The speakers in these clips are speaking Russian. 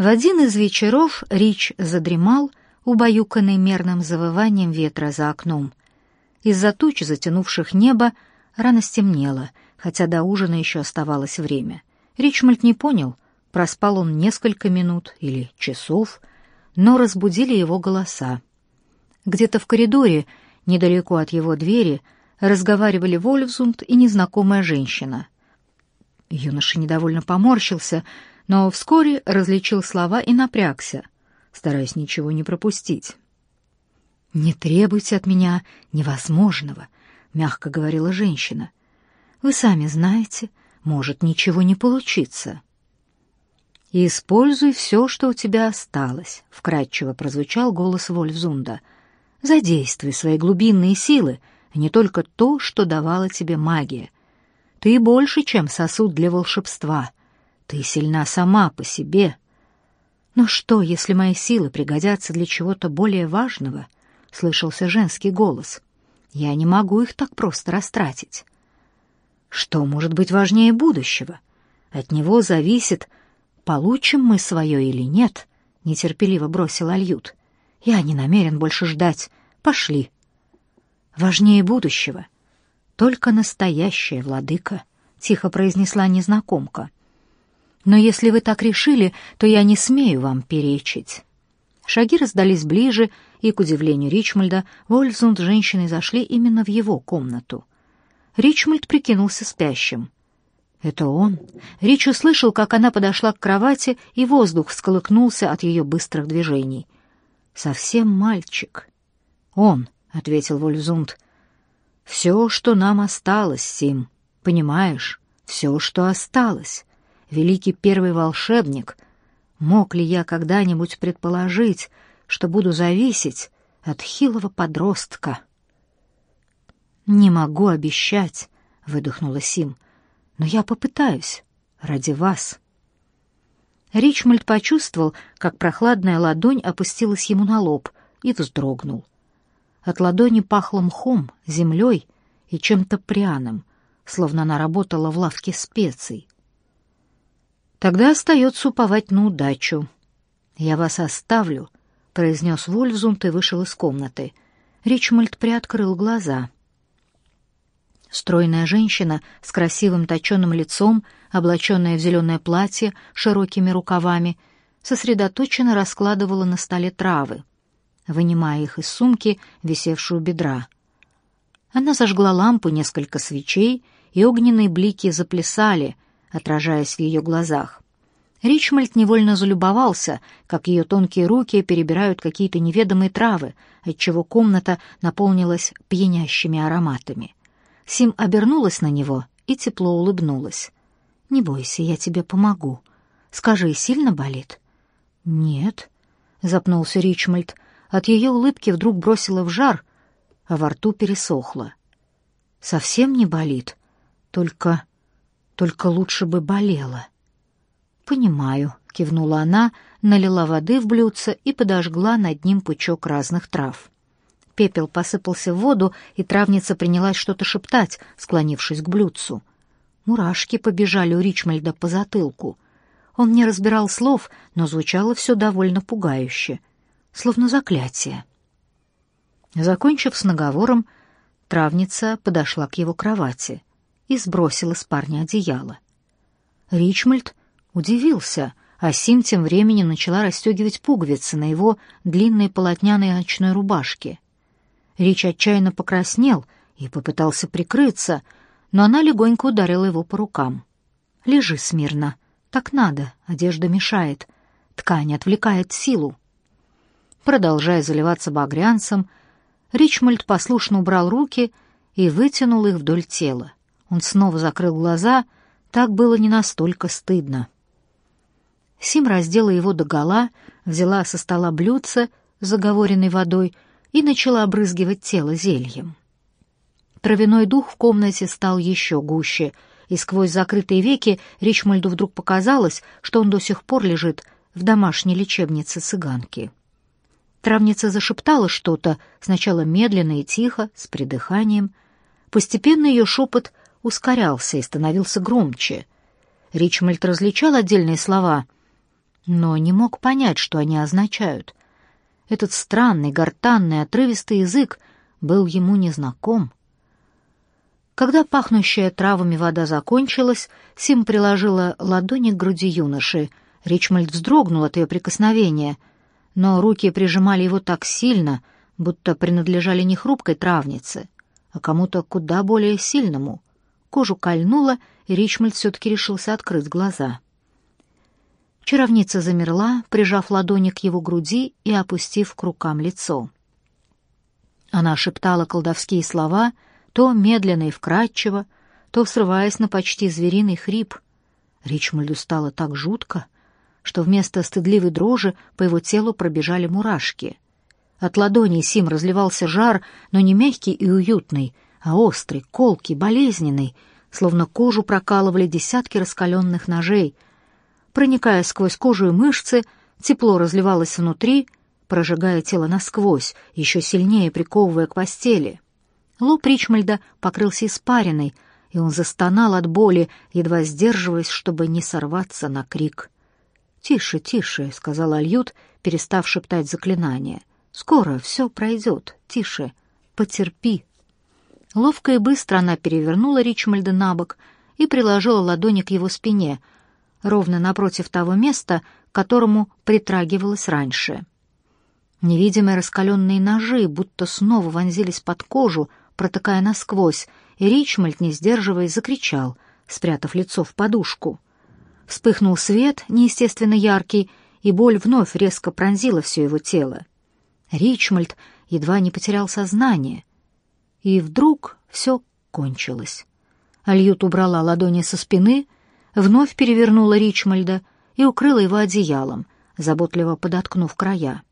В один из вечеров Рич задремал, убаюканный мерным завыванием ветра за окном. Из-за туч, затянувших небо, рано стемнело, хотя до ужина еще оставалось время. Ричмольд не понял, проспал он несколько минут или часов, но разбудили его голоса. Где-то в коридоре, недалеко от его двери, разговаривали Вольфзунд и незнакомая женщина. Юноша недовольно поморщился, но вскоре различил слова и напрягся, стараясь ничего не пропустить. «Не требуйте от меня невозможного», — мягко говорила женщина. «Вы сами знаете, может ничего не получиться». «И используй все, что у тебя осталось», — вкратчиво прозвучал голос Вольфзунда. «Задействуй свои глубинные силы, а не только то, что давала тебе магия. Ты больше, чем сосуд для волшебства. Ты сильна сама по себе. Но что, если мои силы пригодятся для чего-то более важного?» — слышался женский голос. «Я не могу их так просто растратить». «Что может быть важнее будущего? От него зависит, получим мы свое или нет», — нетерпеливо бросил Альют. «Я не намерен больше ждать. Пошли». «Важнее будущего. Только настоящее, владыка», — тихо произнесла незнакомка. «Но если вы так решили, то я не смею вам перечить». Шаги раздались ближе, и, к удивлению Ричмольда, Вольфзунд с женщиной зашли именно в его комнату. Ричмольд прикинулся спящим. Это он. Рич услышал, как она подошла к кровати, и воздух всколыхнулся от ее быстрых движений. «Совсем мальчик». «Он», — ответил Вольфзунд. «Все, что нам осталось, Сим. Понимаешь, все, что осталось. Великий первый волшебник — Мог ли я когда-нибудь предположить, что буду зависеть от хилого подростка? «Не могу обещать», — выдохнула Сим, — «но я попытаюсь ради вас». Ричмольд почувствовал, как прохладная ладонь опустилась ему на лоб и вздрогнул. От ладони пахло мхом, землей и чем-то пряным, словно она работала в лавке специй. Тогда остается уповать на удачу. Я вас оставлю, произнес Вольфзунд и вышел из комнаты. Ричмольд приоткрыл глаза. Стройная женщина с красивым точеным лицом, облаченная в зеленое платье широкими рукавами, сосредоточенно раскладывала на столе травы, вынимая их из сумки, висевшей у бедра. Она зажгла лампу, несколько свечей, и огненные блики заплясали — отражаясь в ее глазах. Ричмольд невольно залюбовался, как ее тонкие руки перебирают какие-то неведомые травы, отчего комната наполнилась пьянящими ароматами. Сим обернулась на него и тепло улыбнулась. «Не бойся, я тебе помогу. Скажи, сильно болит?» «Нет», — запнулся Ричмольд. От ее улыбки вдруг бросило в жар, а во рту пересохло. «Совсем не болит, только только лучше бы болела. Понимаю, кивнула она, налила воды в блюдце и подожгла над ним пучок разных трав. Пепел посыпался в воду, и травница принялась что-то шептать, склонившись к блюдцу. Мурашки побежали у Ричмальда по затылку. Он не разбирал слов, но звучало все довольно пугающе, словно заклятие. Закончив с наговором, травница подошла к его кровати и сбросила с парня одеяло. Ричмольд удивился, а Сим тем временем начала расстегивать пуговицы на его длинной полотняной ночной рубашке. Рич отчаянно покраснел и попытался прикрыться, но она легонько ударила его по рукам. «Лежи смирно. Так надо, одежда мешает. Ткань отвлекает силу». Продолжая заливаться багрянцем, Ричмольд послушно убрал руки и вытянул их вдоль тела. Он снова закрыл глаза, так было не настолько стыдно. Сим раздела его догола, взяла со стола блюдце с заговоренной водой и начала обрызгивать тело зельем. Травяной дух в комнате стал еще гуще, и сквозь закрытые веки Ричмольду вдруг показалось, что он до сих пор лежит в домашней лечебнице цыганки. Травница зашептала что-то, сначала медленно и тихо, с придыханием. Постепенно ее шепот ускорялся и становился громче. Ричмольд различал отдельные слова, но не мог понять, что они означают. Этот странный, гортанный, отрывистый язык был ему незнаком. Когда пахнущая травами вода закончилась, Сим приложила ладони к груди юноши. Ричмольд вздрогнул от ее прикосновения, но руки прижимали его так сильно, будто принадлежали не хрупкой травнице, а кому-то куда более сильному. Кожу кольнуло, и Ричмольд все-таки решился открыть глаза. Чаровница замерла, прижав ладони к его груди и опустив к рукам лицо. Она шептала колдовские слова, то медленно и вкрадчиво, то срываясь на почти звериный хрип. Ричмольду стало так жутко, что вместо стыдливой дрожи по его телу пробежали мурашки. От ладони Сим разливался жар, но не мягкий и уютный, а острый, колкий, болезненный, словно кожу прокалывали десятки раскаленных ножей. Проникая сквозь кожу и мышцы, тепло разливалось внутри, прожигая тело насквозь, еще сильнее приковывая к постели. Лоб Ричмальда покрылся испариной, и он застонал от боли, едва сдерживаясь, чтобы не сорваться на крик. «Тише, тише», — сказал Альют, перестав шептать заклинание. «Скоро все пройдет. Тише. Потерпи». Ловко и быстро она перевернула Ричмальда на бок и приложила ладони к его спине, ровно напротив того места, к которому притрагивалась раньше. Невидимые раскаленные ножи будто снова вонзились под кожу, протыкая насквозь, и Ричмальд, не сдерживаясь, закричал, спрятав лицо в подушку. Вспыхнул свет, неестественно яркий, и боль вновь резко пронзила все его тело. Ричмальд едва не потерял сознание. И вдруг все кончилось. Альют убрала ладони со спины, вновь перевернула Ричмальда и укрыла его одеялом, заботливо подоткнув края.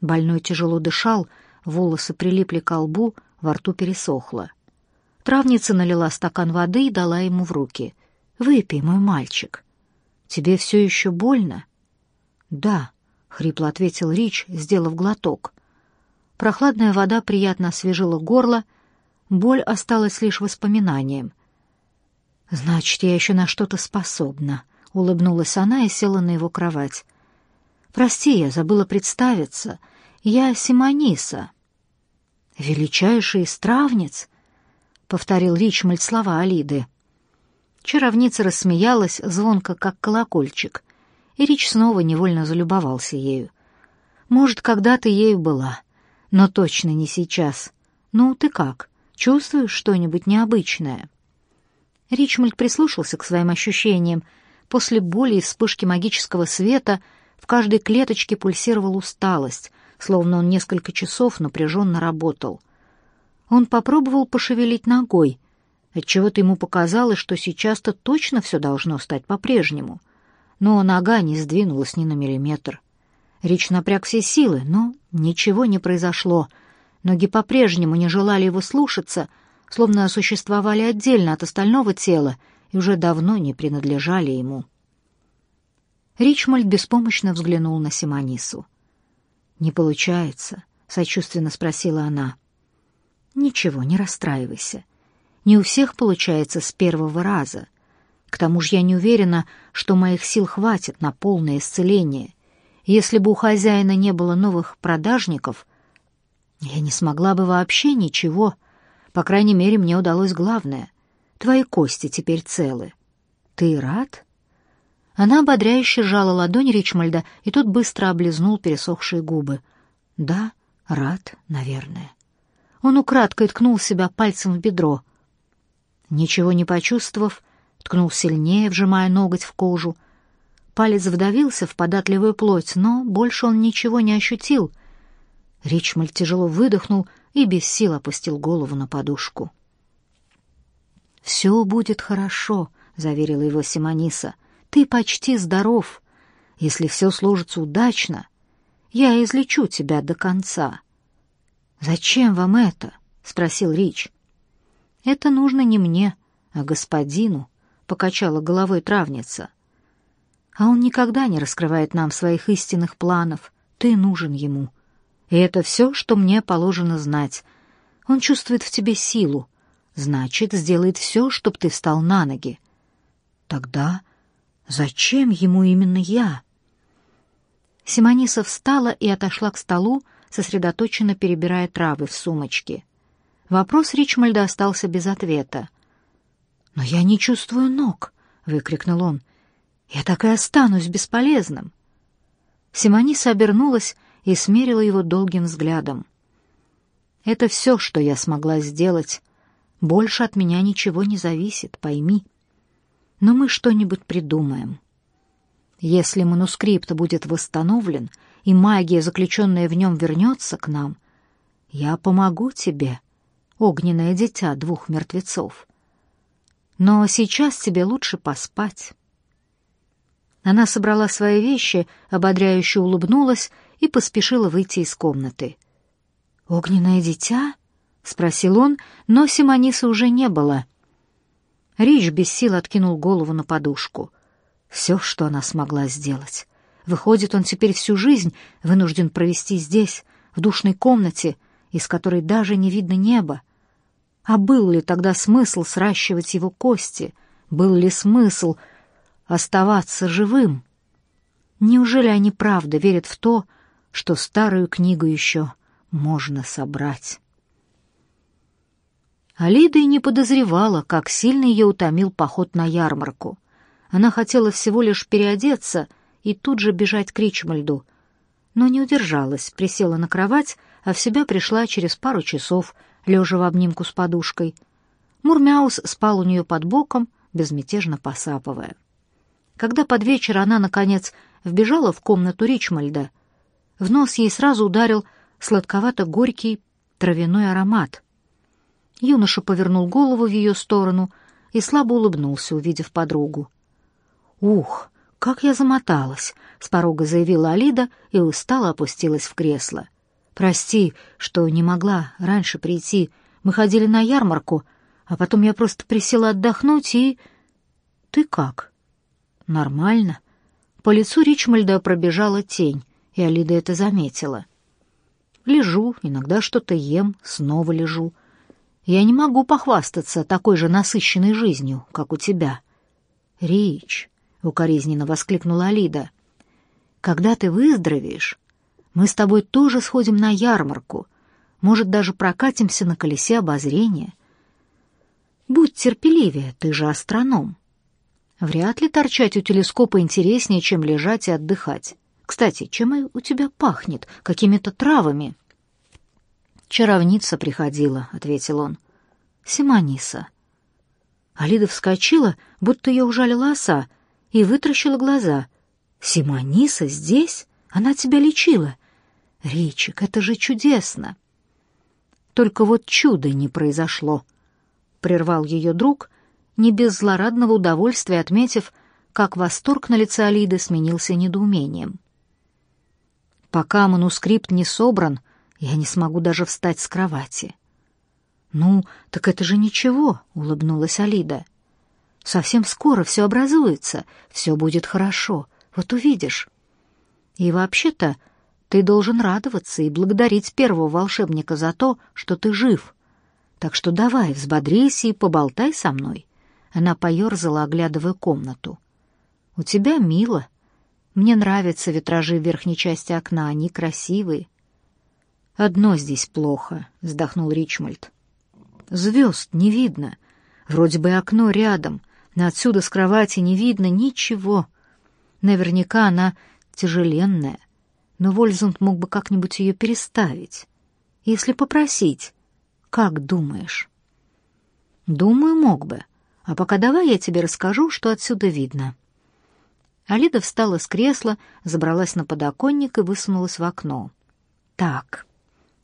Больной тяжело дышал, волосы прилипли к лбу, во рту пересохло. Травница налила стакан воды и дала ему в руки. «Выпей, мой мальчик. Тебе все еще больно?» «Да», — хрипло ответил Рич, сделав глоток. Прохладная вода приятно освежила горло, боль осталась лишь воспоминанием. «Значит, я еще на что-то способна», — улыбнулась она и села на его кровать. «Прости, я забыла представиться. Я Симониса». «Величайший стравниц», — повторил Ричмольд слова Алиды. Чаровница рассмеялась, звонко, как колокольчик, и Рич снова невольно залюбовался ею. «Может, когда-то ею была, но точно не сейчас. Ну, ты как, чувствуешь что-нибудь необычное?» Ричмольд прислушался к своим ощущениям. После боли и вспышки магического света в каждой клеточке пульсировала усталость, словно он несколько часов напряженно работал. Он попробовал пошевелить ногой. Отчего-то ему показалось, что сейчас-то точно все должно стать по-прежнему. Но нога не сдвинулась ни на миллиметр. Рич напряг все силы, но ничего не произошло. Ноги по-прежнему не желали его слушаться, словно существовали отдельно от остального тела и уже давно не принадлежали ему. Ричмольд беспомощно взглянул на Симонису. «Не получается», — сочувственно спросила она. «Ничего, не расстраивайся. Не у всех получается с первого раза. К тому же я не уверена, что моих сил хватит на полное исцеление. Если бы у хозяина не было новых продажников, я не смогла бы вообще ничего. По крайней мере, мне удалось главное. Твои кости теперь целы. Ты рад?» Она ободряюще сжала ладонь Ричмальда, и тот быстро облизнул пересохшие губы. «Да, рад, наверное». Он украдкой ткнул себя пальцем в бедро. Ничего не почувствовав, ткнул сильнее, вжимая ноготь в кожу. Палец вдавился в податливую плоть, но больше он ничего не ощутил. Ричмальд тяжело выдохнул и без сил опустил голову на подушку. «Все будет хорошо», — заверила его Симониса. Ты почти здоров. Если все сложится удачно, я излечу тебя до конца. Зачем вам это? спросил Рич. Это нужно не мне, а господину, покачала головой травница. А он никогда не раскрывает нам своих истинных планов. Ты нужен ему. И это все, что мне положено знать. Он чувствует в тебе силу. Значит, сделает все, чтобы ты встал на ноги. Тогда Зачем ему именно я? Симониса встала и отошла к столу, сосредоточенно перебирая травы в сумочке. Вопрос Ричмальда остался без ответа. «Но я не чувствую ног!» — выкрикнул он. «Я так и останусь бесполезным!» Симониса обернулась и смерила его долгим взглядом. «Это все, что я смогла сделать. Больше от меня ничего не зависит, пойми. Но мы что-нибудь придумаем. Если манускрипт будет восстановлен, и магия, заключенная в нем, вернется к нам, я помогу тебе, огненное дитя двух мертвецов. Но сейчас тебе лучше поспать». Она собрала свои вещи, ободряюще улыбнулась и поспешила выйти из комнаты. «Огненное дитя?» — спросил он, но Симонисы уже не было. Рич без сил откинул голову на подушку. Все, что она смогла сделать. Выходит, он теперь всю жизнь вынужден провести здесь, в душной комнате, из которой даже не видно неба. А был ли тогда смысл сращивать его кости? Был ли смысл оставаться живым? Неужели они правда верят в то, что старую книгу еще можно собрать? Алида и не подозревала, как сильно ее утомил поход на ярмарку. Она хотела всего лишь переодеться и тут же бежать к Ричмальду, но не удержалась, присела на кровать, а в себя пришла через пару часов — лежа в обнимку с подушкой. Мурмяус спал у нее под боком, безмятежно посапывая. Когда под вечер она, наконец, вбежала в комнату Ричмальда, в нос ей сразу ударил сладковато-горький травяной аромат. Юноша повернул голову в ее сторону и слабо улыбнулся, увидев подругу. «Ух, как я замоталась!» — с порога заявила Алида и устало опустилась в кресло. Прости, что не могла раньше прийти. Мы ходили на ярмарку, а потом я просто присела отдохнуть и... Ты как? Нормально. По лицу Ричмальда пробежала тень, и Алида это заметила. Лежу, иногда что-то ем, снова лежу. Я не могу похвастаться такой же насыщенной жизнью, как у тебя. Рич, укоризненно воскликнула Алида. Когда ты выздоровеешь, мы с тобой тоже сходим на ярмарку. Может, даже прокатимся на колесе обозрения. Будь терпеливее, ты же астроном. Вряд ли торчать у телескопа интереснее, чем лежать и отдыхать. Кстати, чем у тебя пахнет? Какими-то травами. Чаровница приходила, ответил он. Симониса. Алида вскочила, будто ее ужалила оса, и вытращила глаза. Симониса здесь? Она тебя лечила. Ричик, это же чудесно. Только вот чудо не произошло, прервал ее друг, не без злорадного удовольствия отметив, как восторг на лице Алиды сменился недоумением. Пока манускрипт не собран, я не смогу даже встать с кровати. Ну, так это же ничего, улыбнулась Алида. Совсем скоро все образуется, все будет хорошо. Вот увидишь. И вообще-то ты должен радоваться и благодарить первого волшебника за то, что ты жив. Так что давай, взбодрись и поболтай со мной. Она поерзала, оглядывая комнату. У тебя мило. Мне нравятся витражи в верхней части окна, они красивые. Одно здесь плохо, вздохнул Ричмольд. Звезд не видно. Вроде бы окно рядом, но отсюда с кровати не видно ничего. Наверняка она тяжеленная но Вользунд мог бы как-нибудь ее переставить. Если попросить, как думаешь? Думаю, мог бы. А пока давай я тебе расскажу, что отсюда видно. Алида встала с кресла, забралась на подоконник и высунулась в окно. Так,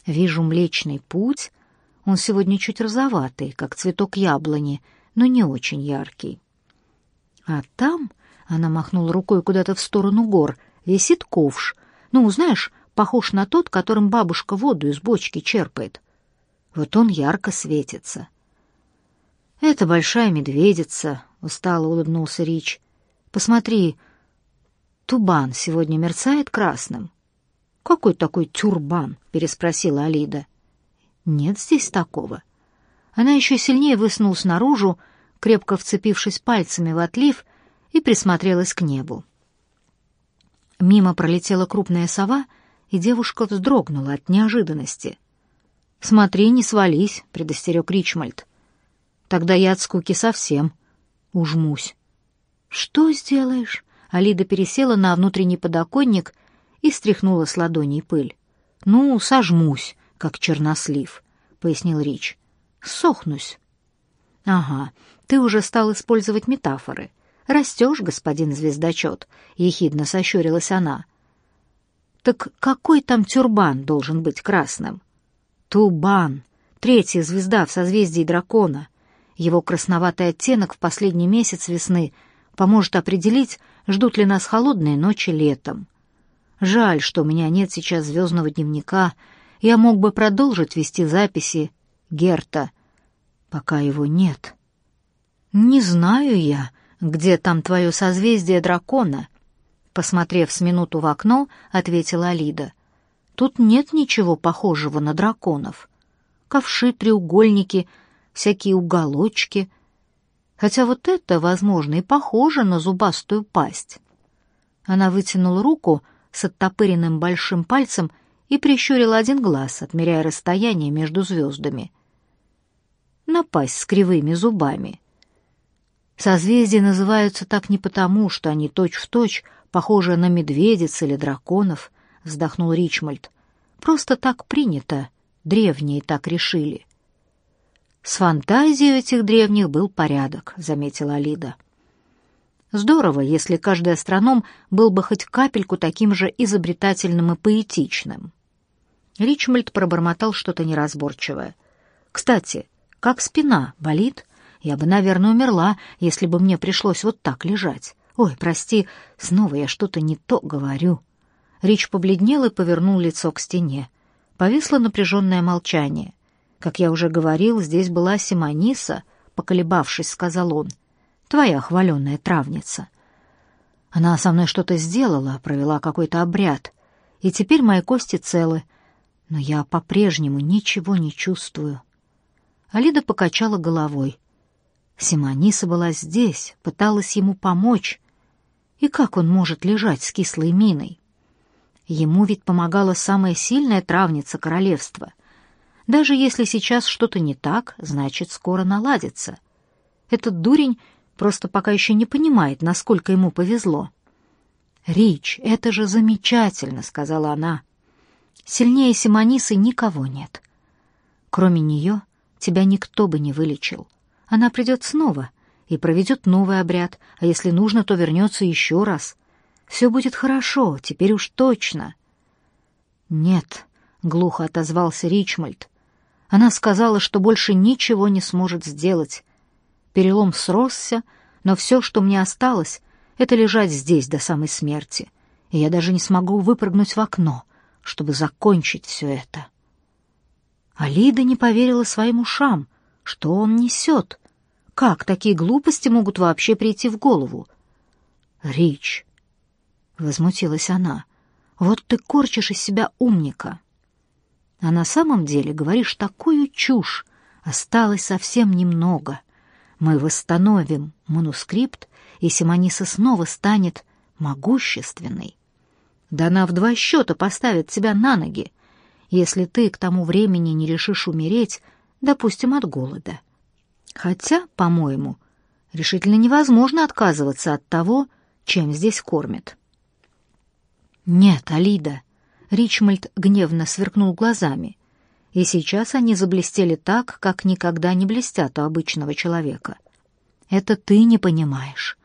вижу Млечный Путь. Он сегодня чуть розоватый, как цветок яблони, но не очень яркий. А там, она махнула рукой куда-то в сторону гор, висит ковш — ну, знаешь, похож на тот, которым бабушка воду из бочки черпает. Вот он ярко светится. Это большая медведица, устало улыбнулся Рич. Посмотри, тубан сегодня мерцает красным. Какой такой тюрбан? переспросила Алида. Нет здесь такого. Она еще сильнее высунулась наружу, крепко вцепившись пальцами в отлив, и присмотрелась к небу. Мимо пролетела крупная сова, и девушка вздрогнула от неожиданности. «Смотри, не свались», — предостерег Ричмольд. «Тогда я от скуки совсем ужмусь». «Что сделаешь?» Алида пересела на внутренний подоконник и стряхнула с ладоней пыль. «Ну, сожмусь, как чернослив», — пояснил Рич. «Сохнусь». «Ага, ты уже стал использовать метафоры. Растешь, господин звездочет», — ехидно сощурилась она. «Так какой там тюрбан должен быть красным?» «Тубан, третья звезда в созвездии дракона. Его красноватый оттенок в последний месяц весны поможет определить, ждут ли нас холодные ночи летом. Жаль, что у меня нет сейчас звездного дневника. Я мог бы продолжить вести записи Герта, пока его нет. Не знаю я, где там твое созвездие дракона, посмотрев с минуту в окно, ответила Алида. Тут нет ничего похожего на драконов. Ковши, треугольники, всякие уголочки, хотя вот это, возможно, и похоже на зубастую пасть. Она вытянула руку с оттопыренным большим пальцем и прищурила один глаз, отмеряя расстояние между звездами. На пасть с кривыми зубами. Созвездия называются так не потому, что они точь-в-точь точь похожи на медведиц или драконов, вздохнул Ричмольд. Просто так принято, древние так решили. С фантазией этих древних был порядок, заметила Алида. Здорово, если каждый астроном был бы хоть капельку таким же изобретательным и поэтичным. Ричмольд пробормотал что-то неразборчивое. Кстати, как спина болит? Я бы, наверное, умерла, если бы мне пришлось вот так лежать. Ой, прости, снова я что-то не то говорю. Рич побледнел и повернул лицо к стене. Повисло напряженное молчание. Как я уже говорил, здесь была Симониса, поколебавшись, сказал он. Твоя хваленая травница. Она со мной что-то сделала, провела какой-то обряд, и теперь мои кости целы, но я по-прежнему ничего не чувствую. Алида покачала головой. Симониса была здесь, пыталась ему помочь. И как он может лежать с кислой миной? Ему ведь помогала самая сильная травница королевства. Даже если сейчас что-то не так, значит, скоро наладится. Этот дурень просто пока еще не понимает, насколько ему повезло. «Рич, это же замечательно», — сказала она. «Сильнее Симонисы никого нет. Кроме нее тебя никто бы не вылечил. Она придет снова и проведет новый обряд, а если нужно, то вернется еще раз. Все будет хорошо, теперь уж точно». «Нет», — глухо отозвался Ричмольд, она сказала, что больше ничего не сможет сделать. Перелом сросся, но все, что мне осталось, это лежать здесь до самой смерти, и я даже не смогу выпрыгнуть в окно, чтобы закончить все это. Алида не поверила своим ушам. Что он несет? Как такие глупости могут вообще прийти в голову? «Рич!» — возмутилась она. «Вот ты корчишь из себя умника!» А на самом деле говоришь такую чушь. Осталось совсем немного. Мы восстановим манускрипт, и Симониса снова станет могущественной. Да она в два счета поставит тебя на ноги, если ты к тому времени не решишь умереть, допустим, от голода. Хотя, по-моему, решительно невозможно отказываться от того, чем здесь кормят. Нет, Алида, Ричмольд гневно сверкнул глазами, и сейчас они заблестели так, как никогда не блестят у обычного человека. Это ты не понимаешь.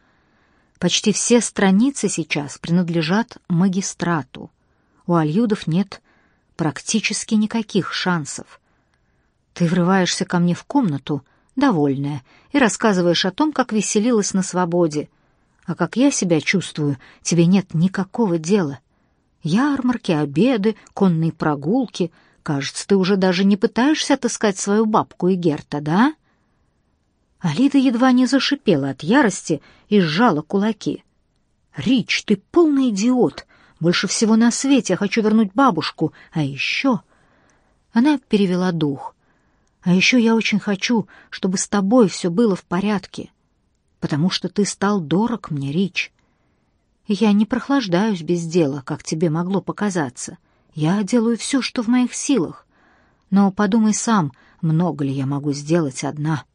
Почти все страницы сейчас принадлежат магистрату. У альюдов нет практически никаких шансов. Ты врываешься ко мне в комнату, довольная, и рассказываешь о том, как веселилась на свободе. А как я себя чувствую, тебе нет никакого дела. Ярмарки, обеды, конные прогулки. Кажется, ты уже даже не пытаешься отыскать свою бабку и Герта, да?» Алида едва не зашипела от ярости и сжала кулаки. «Рич, ты полный идиот! Больше всего на свете я хочу вернуть бабушку, а еще...» Она перевела дух. «А еще я очень хочу, чтобы с тобой все было в порядке, потому что ты стал дорог мне, Рич. Я не прохлаждаюсь без дела, как тебе могло показаться. Я делаю все, что в моих силах. Но подумай сам, много ли я могу сделать одна».